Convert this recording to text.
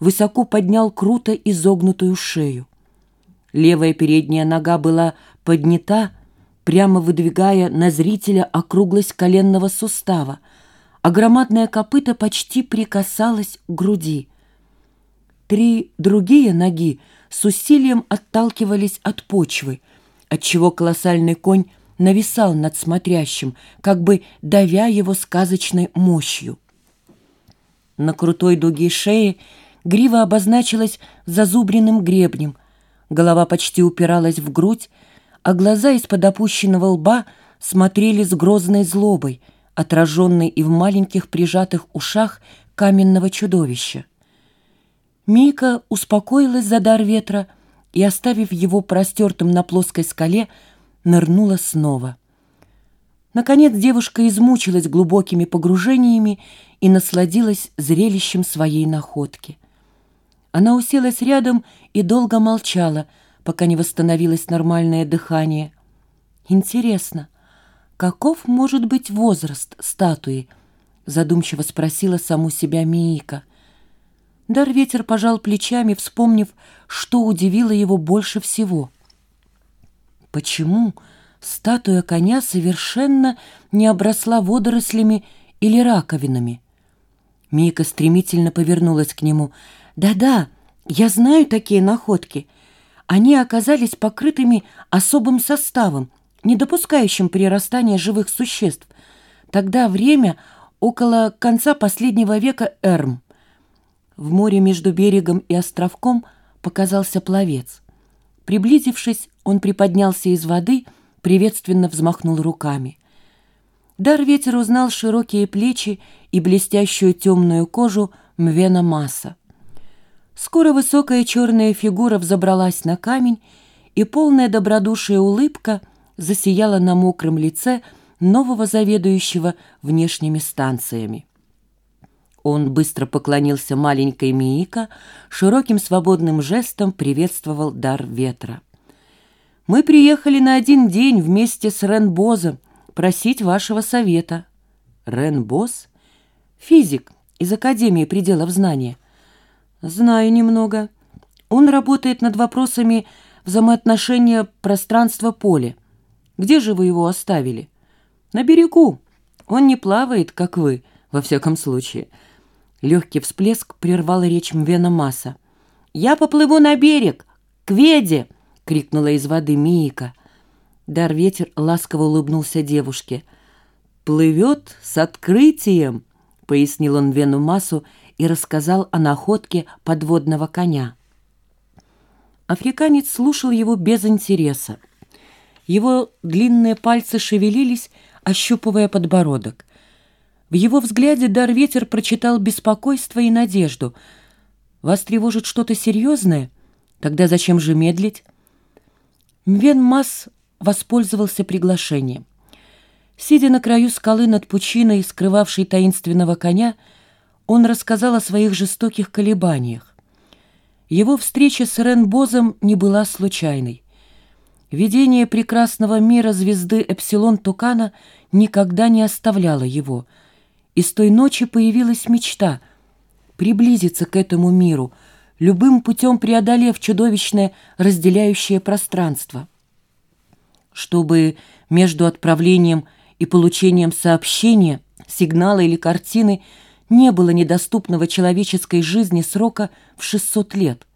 высоко поднял круто изогнутую шею. Левая передняя нога была поднята, прямо выдвигая на зрителя округлость коленного сустава, а громадное копыто почти прикасалось к груди. Три другие ноги с усилием отталкивались от почвы, отчего колоссальный конь нависал над смотрящим, как бы давя его сказочной мощью. На крутой дуге шеи грива обозначилась зазубренным гребнем, голова почти упиралась в грудь, а глаза из-под опущенного лба смотрели с грозной злобой, отраженной и в маленьких прижатых ушах каменного чудовища. Мика успокоилась за дар ветра и, оставив его простертым на плоской скале, нырнула снова. Наконец девушка измучилась глубокими погружениями и насладилась зрелищем своей находки. Она уселась рядом и долго молчала, пока не восстановилось нормальное дыхание. «Интересно, каков может быть возраст статуи?» задумчиво спросила саму себя Миика. Дар ветер пожал плечами, вспомнив, что удивило его больше всего — Почему статуя коня совершенно не обросла водорослями или раковинами? Мика стремительно повернулась к нему. «Да-да, я знаю такие находки. Они оказались покрытыми особым составом, не допускающим прирастания живых существ. Тогда время около конца последнего века Эрм. В море между берегом и островком показался пловец. Приблизившись, он приподнялся из воды, приветственно взмахнул руками. Дар ветер узнал широкие плечи и блестящую темную кожу Мвена Масса. Скоро высокая черная фигура взобралась на камень, и полная добродушия улыбка засияла на мокром лице нового заведующего внешними станциями. Он быстро поклонился маленькой Миика, широким свободным жестом приветствовал дар ветра. «Мы приехали на один день вместе с Ренбозом просить вашего совета». «Ренбоз?» «Физик из Академии пределов знания». «Знаю немного. Он работает над вопросами взаимоотношения пространства-поля. Где же вы его оставили?» «На берегу. Он не плавает, как вы, во всяком случае». Легкий всплеск прервал речь Мвена Маса. «Я поплыву на берег! К Веде!» — крикнула из воды Миика. Дар ветер ласково улыбнулся девушке. «Плывет с открытием!» — пояснил он Вену Масу и рассказал о находке подводного коня. Африканец слушал его без интереса. Его длинные пальцы шевелились, ощупывая подбородок. В его взгляде дар ветер прочитал беспокойство и надежду. «Вас тревожит что-то серьезное? Тогда зачем же медлить?» Мвен Мас воспользовался приглашением. Сидя на краю скалы над пучиной, скрывавшей таинственного коня, он рассказал о своих жестоких колебаниях. Его встреча с Ренбозом не была случайной. Видение прекрасного мира звезды Эпсилон Тукана никогда не оставляло его — и с той ночи появилась мечта приблизиться к этому миру, любым путем преодолев чудовищное разделяющее пространство. Чтобы между отправлением и получением сообщения, сигнала или картины не было недоступного человеческой жизни срока в 600 лет –